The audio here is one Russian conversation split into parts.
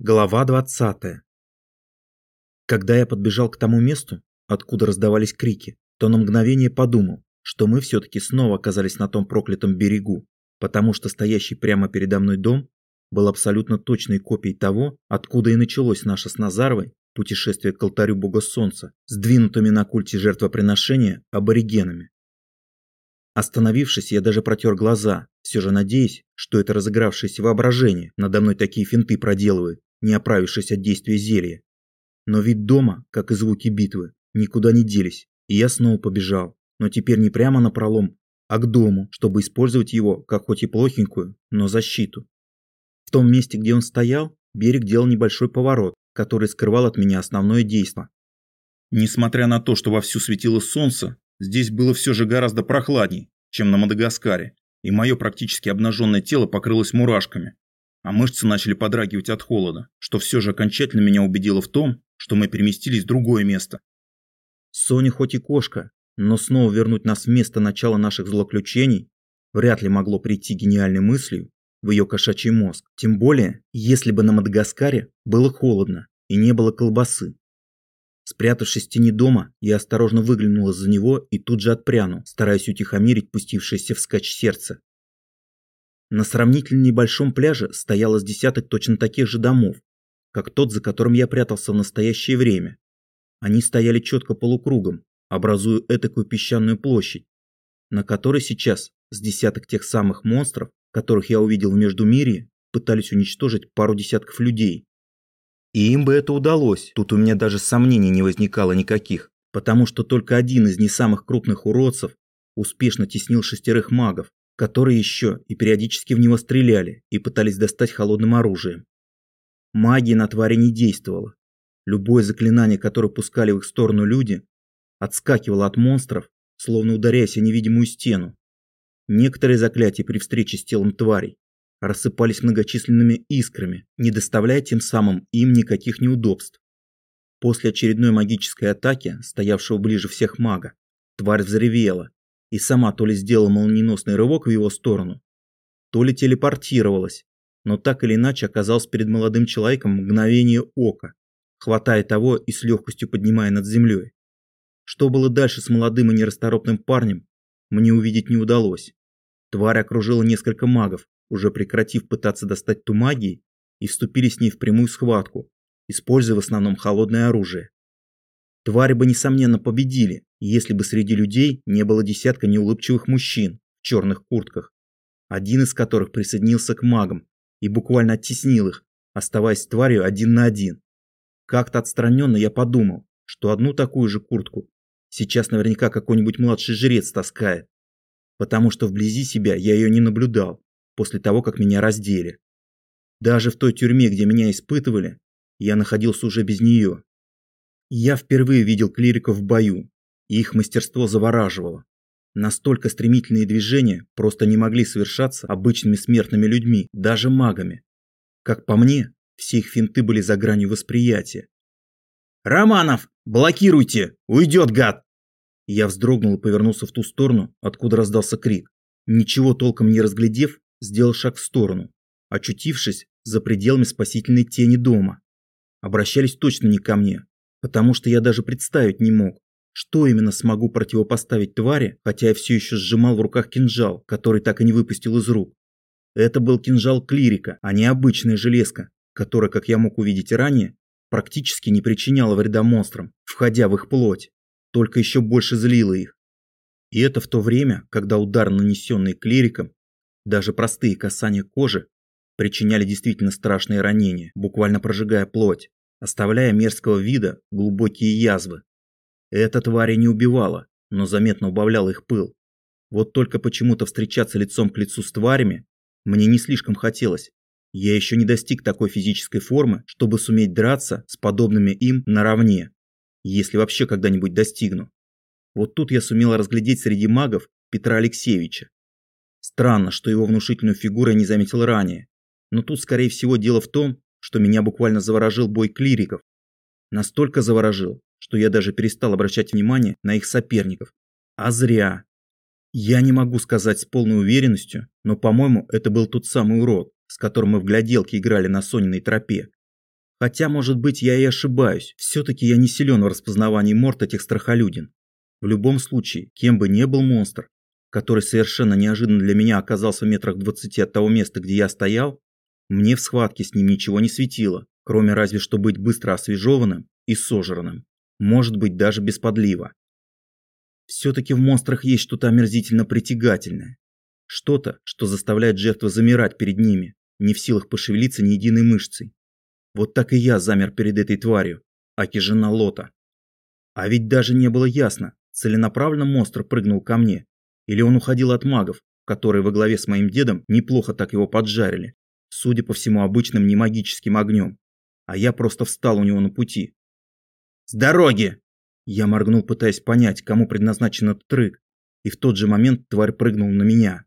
Глава 20. Когда я подбежал к тому месту, откуда раздавались крики, то на мгновение подумал, что мы все-таки снова оказались на том проклятом берегу, потому что стоящий прямо передо мной дом был абсолютно точной копией того, откуда и началось наше с Назаровой путешествие к алтарю бога солнца, сдвинутыми на культе жертвоприношения аборигенами. Остановившись, я даже протер глаза, все же надеясь, что это разыгравшееся воображение надо мной такие финты проделывает, не оправившись от действия зелья. Но вид дома, как и звуки битвы, никуда не делись, и я снова побежал, но теперь не прямо на пролом, а к дому, чтобы использовать его, как хоть и плохенькую, но защиту. В том месте, где он стоял, берег делал небольшой поворот, который скрывал от меня основное действо. Несмотря на то, что вовсю светило солнце, здесь было все же гораздо прохладней, чем на Мадагаскаре, и мое практически обнаженное тело покрылось мурашками, а мышцы начали подрагивать от холода, что все же окончательно меня убедило в том, что мы переместились в другое место. Соня хоть и кошка, но снова вернуть нас в место начала наших злоключений вряд ли могло прийти гениальной мыслью в ее кошачий мозг. Тем более, если бы на Мадагаскаре было холодно и не было колбасы. Спрятавшись в тени дома, я осторожно выглянул из-за него и тут же отпрянул, стараясь утихомирить пустившееся вскачь сердце. На сравнительно небольшом пляже стояло с десяток точно таких же домов, как тот, за которым я прятался в настоящее время. Они стояли четко полукругом, образуя этакую песчаную площадь, на которой сейчас с десяток тех самых монстров, которых я увидел в Междумирье, пытались уничтожить пару десятков людей. И им бы это удалось, тут у меня даже сомнений не возникало никаких, потому что только один из не самых крупных уродцев успешно теснил шестерых магов, которые еще и периодически в него стреляли и пытались достать холодным оружием. Магия на твари не действовала. Любое заклинание, которое пускали в их сторону люди, отскакивало от монстров, словно ударяясь о невидимую стену. Некоторые заклятия при встрече с телом тварей рассыпались многочисленными искрами, не доставляя тем самым им никаких неудобств. После очередной магической атаки, стоявшего ближе всех мага, тварь взревела, и сама то ли сделала молниеносный рывок в его сторону, то ли телепортировалась, но так или иначе оказалась перед молодым человеком мгновение ока, хватая того и с легкостью поднимая над землей. Что было дальше с молодым и нерасторопным парнем, мне увидеть не удалось. Тварь окружила несколько магов, уже прекратив пытаться достать ту магии, и вступили с ней в прямую схватку, используя в основном холодное оружие. Твари бы, несомненно, победили, если бы среди людей не было десятка неулыбчивых мужчин в черных куртках, один из которых присоединился к магам и буквально оттеснил их, оставаясь с тварью один на один. Как-то отстраненно я подумал, что одну такую же куртку сейчас наверняка какой-нибудь младший жрец таскает, потому что вблизи себя я ее не наблюдал после того, как меня раздели. Даже в той тюрьме, где меня испытывали, я находился уже без нее. Я впервые видел клириков в бою, и их мастерство завораживало. Настолько стремительные движения просто не могли совершаться обычными смертными людьми, даже магами. Как по мне, все их финты были за гранью восприятия. «Романов, блокируйте! Уйдет, гад!» Я вздрогнул и повернулся в ту сторону, откуда раздался крик. Ничего толком не разглядев, сделал шаг в сторону, очутившись за пределами спасительной тени дома. Обращались точно не ко мне, потому что я даже представить не мог, что именно смогу противопоставить твари, хотя я все еще сжимал в руках кинжал, который так и не выпустил из рук. Это был кинжал клирика, а не обычная железка, которая, как я мог увидеть ранее, практически не причиняла вреда монстрам, входя в их плоть, только еще больше злила их. И это в то время, когда удар, нанесенный клириком, даже простые касания кожи, причиняли действительно страшные ранения, буквально прожигая плоть, оставляя мерзкого вида глубокие язвы. Эта тварь не убивала, но заметно убавляла их пыл. Вот только почему-то встречаться лицом к лицу с тварями мне не слишком хотелось. Я еще не достиг такой физической формы, чтобы суметь драться с подобными им наравне, если вообще когда-нибудь достигну. Вот тут я сумел разглядеть среди магов Петра Алексеевича. Странно, что его внушительную фигуру я не заметил ранее. Но тут, скорее всего, дело в том, что меня буквально заворожил бой клириков. Настолько заворожил, что я даже перестал обращать внимание на их соперников. А зря. Я не могу сказать с полной уверенностью, но, по-моему, это был тот самый урод, с которым мы в гляделке играли на Сониной тропе. Хотя, может быть, я и ошибаюсь. Все-таки я не силен в распознавании морд этих страхолюдин. В любом случае, кем бы ни был монстр, который совершенно неожиданно для меня оказался в метрах двадцати от того места, где я стоял, мне в схватке с ним ничего не светило, кроме разве что быть быстро освежеванным и сожранным. Может быть, даже без подлива. Все-таки в монстрах есть что-то омерзительно притягательное. Что-то, что заставляет жертву замирать перед ними, не в силах пошевелиться ни единой мышцей. Вот так и я замер перед этой тварью, аки жена Лота. А ведь даже не было ясно, целенаправленно монстр прыгнул ко мне, или он уходил от магов, которые во главе с моим дедом неплохо так его поджарили, судя по всему обычным немагическим огнем. А я просто встал у него на пути. «С дороги!» Я моргнул, пытаясь понять, кому предназначен этот рык, и в тот же момент тварь прыгнула на меня.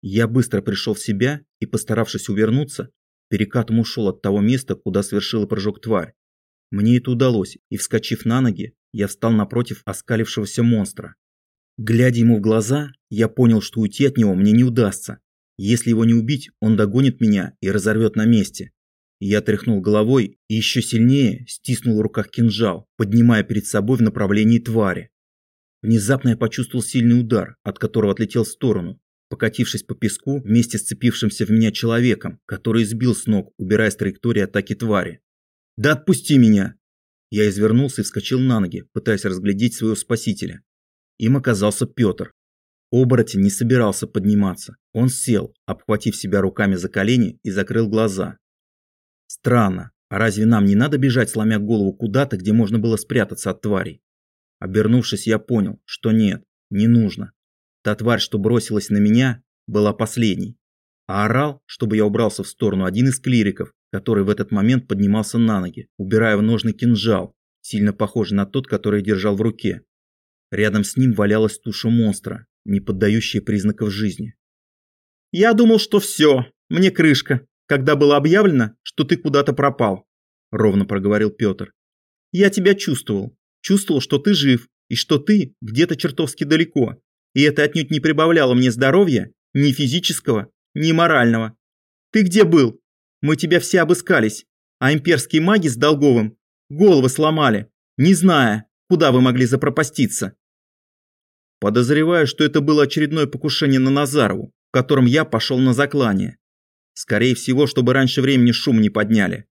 Я быстро пришел в себя и, постаравшись увернуться, перекатом ушел от того места, куда совершила прыжок тварь. Мне это удалось, и, вскочив на ноги, я встал напротив оскалившегося монстра. Глядя ему в глаза, я понял, что уйти от него мне не удастся. Если его не убить, он догонит меня и разорвет на месте. Я тряхнул головой и еще сильнее стиснул в руках кинжал, поднимая перед собой в направлении твари. Внезапно я почувствовал сильный удар, от которого отлетел в сторону, покатившись по песку вместе с цепившимся в меня человеком, который сбил с ног, убирая с траектории атаки твари. «Да отпусти меня!» Я извернулся и вскочил на ноги, пытаясь разглядеть своего спасителя. Им оказался Петр. Оборотень не собирался подниматься. Он сел, обхватив себя руками за колени и закрыл глаза. Странно, а разве нам не надо бежать, сломя голову куда-то, где можно было спрятаться от тварей? Обернувшись, я понял, что нет, не нужно. Та тварь, что бросилась на меня, была последней. А орал, чтобы я убрался в сторону один из клириков, который в этот момент поднимался на ноги, убирая в ножный кинжал, сильно похожий на тот, который держал в руке. Рядом с ним валялась туша монстра, не поддающая признаков жизни. «Я думал, что все, мне крышка, когда было объявлено, что ты куда-то пропал», – ровно проговорил Петр. «Я тебя чувствовал, чувствовал, что ты жив, и что ты где-то чертовски далеко, и это отнюдь не прибавляло мне здоровья, ни физического, ни морального. Ты где был? Мы тебя все обыскались, а имперские маги с Долговым головы сломали, не зная, куда вы могли запропаститься. Подозреваю, что это было очередное покушение на Назарову, в котором я пошел на заклание. Скорее всего, чтобы раньше времени шум не подняли.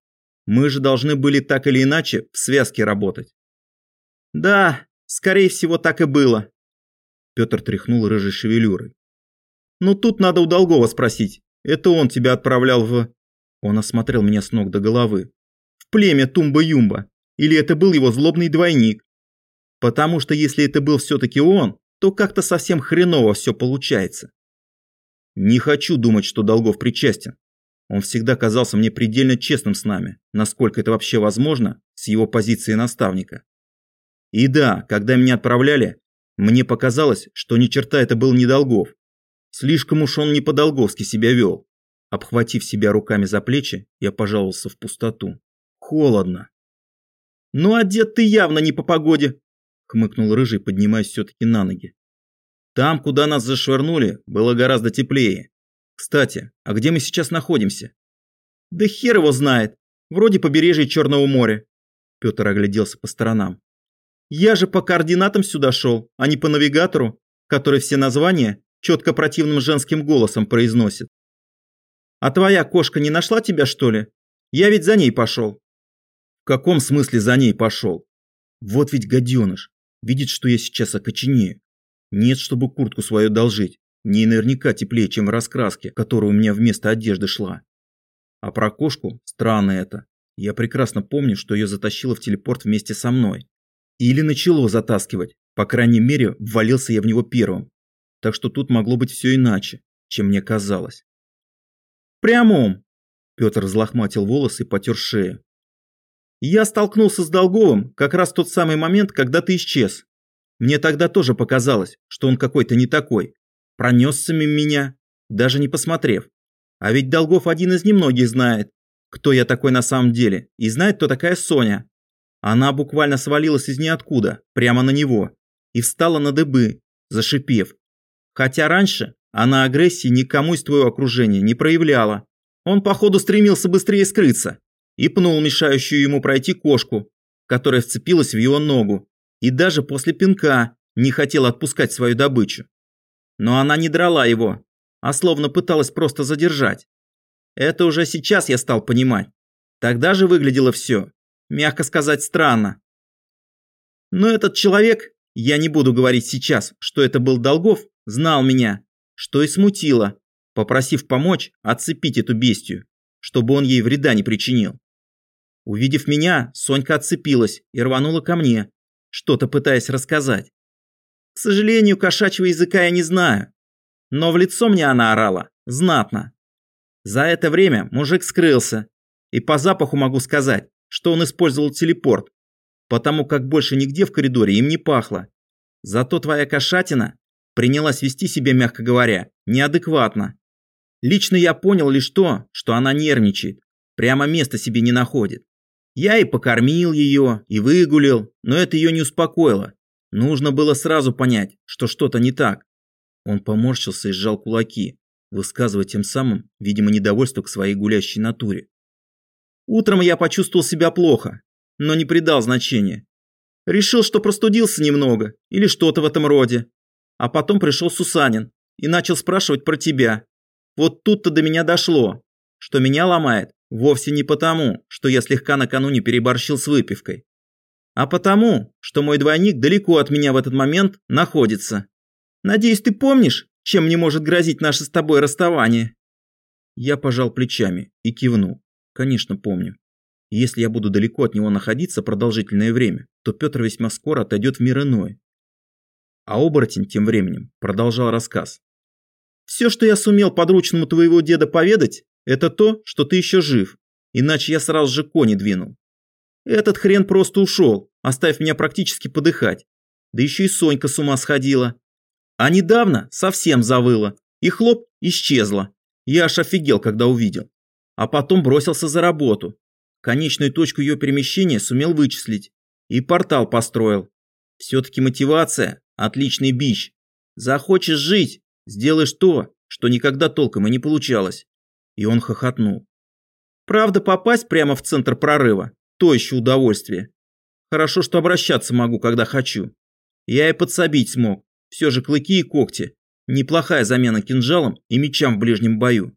Мы же должны были так или иначе в связке работать. Да, скорее всего, так и было, Петр тряхнул рыжей шевелюрой. «Ну тут надо у Долгова спросить. Это он тебя отправлял в...» Он осмотрел меня с ног до головы. «В племя Тумба-Юмба. Или это был его злобный двойник? Потому что если это был все-таки он, то как-то совсем хреново все получается. Не хочу думать, что Долгов причастен. Он всегда казался мне предельно честным с нами, насколько это вообще возможно с его позиции наставника. И да, когда меня отправляли, мне показалось, что ни черта это был не Долгов. Слишком уж он не по-долговски себя вел. Обхватив себя руками за плечи, я пожаловался в пустоту. Холодно. «Ну, одет ты явно не по погоде», — хмыкнул Рыжий, поднимаясь все-таки на ноги. «Там, куда нас зашвырнули, было гораздо теплее. Кстати, а где мы сейчас находимся?» «Да хер его знает. Вроде побережья Черного моря». Петр огляделся по сторонам. Я же по координатам сюда шел, а не по навигатору, который все названия четко противным женским голосом произносит. А твоя кошка не нашла тебя, что ли? Я ведь за ней пошел. В каком смысле за ней пошел? Вот ведь гаденыш. Видит, что я сейчас окоченею. Нет, чтобы куртку свою должить. Мне наверняка теплее, чем в раскраске, которая у меня вместо одежды шла. А про кошку странно это. Я прекрасно помню, что ее затащило в телепорт вместе со мной. Или начало затаскивать. По крайней мере, ввалился я в него первым. Так что тут могло быть все иначе, чем мне казалось. «Прямом!» Петр взлохматил волосы и потер шею. «Я столкнулся с Долговым как раз в тот самый момент, когда ты исчез. Мне тогда тоже показалось, что он какой-то не такой. Пронесся мимо меня, даже не посмотрев. А ведь Долгов один из немногих знает, кто я такой на самом деле, и знает, кто такая Соня. Она буквально свалилась из ниоткуда, прямо на него, и встала на дыбы, зашипев. Хотя раньше она агрессии никому из твоего окружения не проявляла. Он, походу, стремился быстрее скрыться. И пнул мешающую ему пройти кошку, которая вцепилась в его ногу, и даже после пинка не хотел отпускать свою добычу. Но она не драла его, а словно пыталась просто задержать. Это уже сейчас я стал понимать. Тогда же выглядело все, мягко сказать, странно. Но этот человек, я не буду говорить сейчас, что это был Долгов, знал меня, что и смутило, попросив помочь отцепить эту бестию, чтобы он ей вреда не причинил. Увидев меня, Сонька отцепилась и рванула ко мне, что-то пытаясь рассказать. К сожалению, кошачьего языка я не знаю, но в лицо мне она орала, знатно. За это время мужик скрылся, и по запаху могу сказать, что он использовал телепорт, потому как больше нигде в коридоре им не пахло. Зато твоя кошатина принялась вести себя, мягко говоря, неадекватно. Лично я понял лишь то, что она нервничает, прямо места себе не находит. Я и покормил ее, и выгулил, но это ее не успокоило. Нужно было сразу понять, что что-то не так. Он поморщился и сжал кулаки, высказывая тем самым, видимо, недовольство к своей гулящей натуре. Утром я почувствовал себя плохо, но не придал значения. Решил, что простудился немного или что-то в этом роде. А потом пришел Сусанин и начал спрашивать про тебя. Вот тут-то до меня дошло, что меня ломает вовсе не потому, что я слегка накануне переборщил с выпивкой, а потому, что мой двойник далеко от меня в этот момент находится. Надеюсь, ты помнишь, чем мне может грозить наше с тобой расставание?» Я пожал плечами и кивнул. Конечно, помню. Если я буду далеко от него находиться продолжительное время, то Петр весьма скоро отойдет в мир иной. А оборотень тем временем продолжал рассказ. «Все, что я сумел подручному твоего деда поведать, это то, что ты еще жив, иначе я сразу же кони двинул. Этот хрен просто ушел, оставив меня практически подыхать. Да еще и Сонька с ума сходила. А недавно совсем завыла, и хлоп, исчезла. Я аж офигел, когда увидел. А потом бросился за работу. Конечную точку ее перемещения сумел вычислить. И портал построил. Все-таки мотивация – отличный бич. Захочешь жить – сделаешь то, что никогда толком и не получалось. И он хохотнул. Правда, попасть прямо в центр прорыва – то еще удовольствие. Хорошо, что обращаться могу, когда хочу. Я и подсобить смог. Все же клыки и когти – неплохая замена кинжалам и мечам в ближнем бою.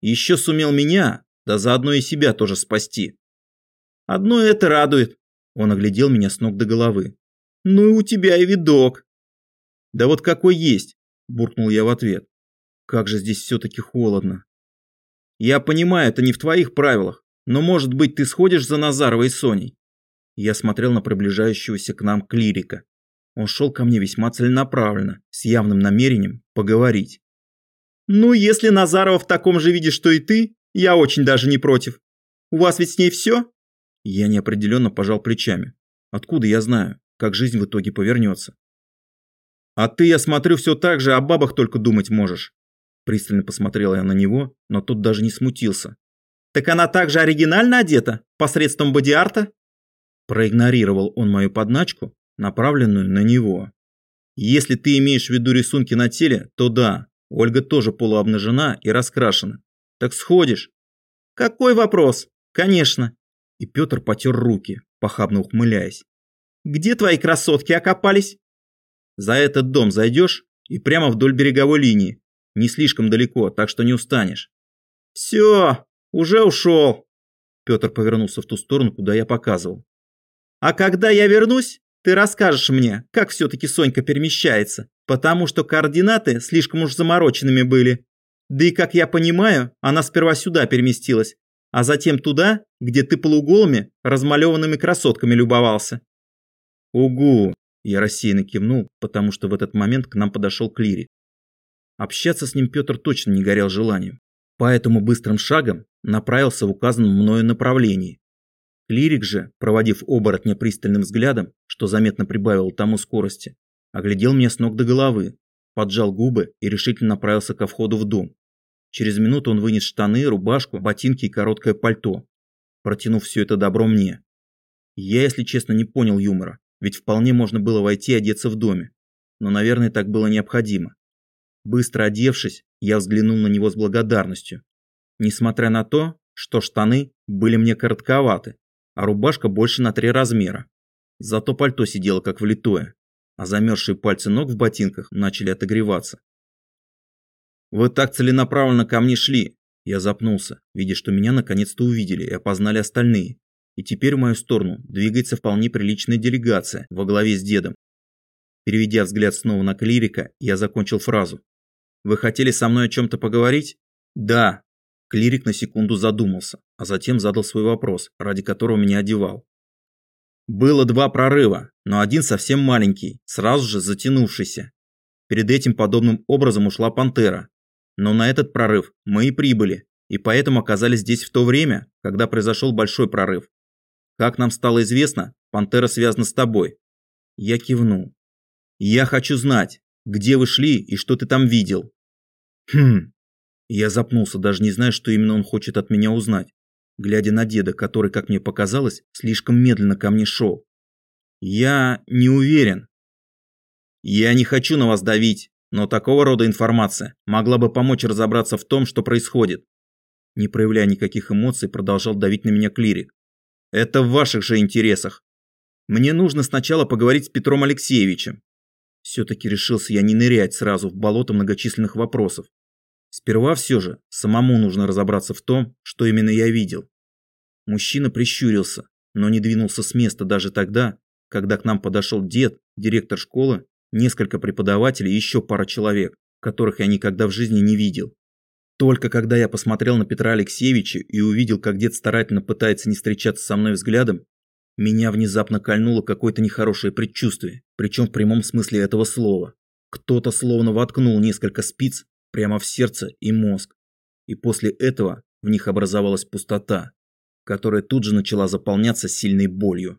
Еще сумел меня, да заодно и себя тоже спасти. Одно это радует. Он оглядел меня с ног до головы. Ну и у тебя и видок. Да вот какой есть, буркнул я в ответ. Как же здесь все-таки холодно. Я понимаю, это не в твоих правилах, но может быть ты сходишь за Назаровой Соней. Я смотрел на приближающегося к нам клирика. Он шел ко мне весьма целенаправленно, с явным намерением поговорить. «Ну, если Назарова в таком же виде, что и ты, я очень даже не против. У вас ведь с ней все?» Я неопределенно пожал плечами. Откуда я знаю, как жизнь в итоге повернется? «А ты, я смотрю, все так же о бабах только думать можешь». Пристально посмотрела я на него, но тот даже не смутился. «Так она также оригинально одета? Посредством бодиарта?» Проигнорировал он мою подначку направленную на него. Если ты имеешь в виду рисунки на теле, то да, Ольга тоже полуобнажена и раскрашена. Так сходишь? Какой вопрос? Конечно. И Петр потер руки, похабно ухмыляясь. Где твои красотки окопались? За этот дом зайдешь и прямо вдоль береговой линии. Не слишком далеко, так что не устанешь. Все, уже ушел. Петр повернулся в ту сторону, куда я показывал. А когда я вернусь, ты расскажешь мне, как все-таки Сонька перемещается, потому что координаты слишком уж замороченными были. Да и, как я понимаю, она сперва сюда переместилась, а затем туда, где ты полуголыми, размалеванными красотками любовался. Угу, я рассеянно кивнул, потому что в этот момент к нам подошел Клири. Общаться с ним Петр точно не горел желанием, поэтому быстрым шагом направился в указанном мною направлении, Лирик же, проводив оборотня пристальным взглядом, что заметно прибавил тому скорости, оглядел меня с ног до головы, поджал губы и решительно направился ко входу в дом. Через минуту он вынес штаны, рубашку, ботинки и короткое пальто, протянув все это добро мне. Я, если честно, не понял юмора, ведь вполне можно было войти и одеться в доме. Но, наверное, так было необходимо. Быстро одевшись, я взглянул на него с благодарностью. Несмотря на то, что штаны были мне коротковаты, а рубашка больше на три размера. Зато пальто сидело как влитое, а замерзшие пальцы ног в ботинках начали отогреваться. «Вы так целенаправленно ко мне шли!» Я запнулся, видя, что меня наконец-то увидели и опознали остальные. И теперь в мою сторону двигается вполне приличная делегация во главе с дедом. Переведя взгляд снова на клирика, я закончил фразу. «Вы хотели со мной о чем-то поговорить?» «Да». Клирик на секунду задумался, а затем задал свой вопрос, ради которого меня одевал. Было два прорыва, но один совсем маленький, сразу же затянувшийся. Перед этим подобным образом ушла пантера. Но на этот прорыв мы и прибыли, и поэтому оказались здесь в то время, когда произошел большой прорыв. Как нам стало известно, пантера связана с тобой. Я кивнул. Я хочу знать, где вы шли и что ты там видел. Хм. Я запнулся, даже не зная, что именно он хочет от меня узнать глядя на деда, который, как мне показалось, слишком медленно ко мне шел. «Я не уверен. Я не хочу на вас давить, но такого рода информация могла бы помочь разобраться в том, что происходит». Не проявляя никаких эмоций, продолжал давить на меня клирик. «Это в ваших же интересах. Мне нужно сначала поговорить с Петром Алексеевичем». Все-таки решился я не нырять сразу в болото многочисленных вопросов. Сперва все же самому нужно разобраться в том, что именно я видел. Мужчина прищурился, но не двинулся с места даже тогда, когда к нам подошел дед, директор школы, несколько преподавателей и еще пара человек, которых я никогда в жизни не видел. Только когда я посмотрел на Петра Алексеевича и увидел, как дед старательно пытается не встречаться со мной взглядом, меня внезапно кольнуло какое-то нехорошее предчувствие, причем в прямом смысле этого слова. Кто-то словно воткнул несколько спиц прямо в сердце и мозг. И после этого в них образовалась пустота, которая тут же начала заполняться сильной болью.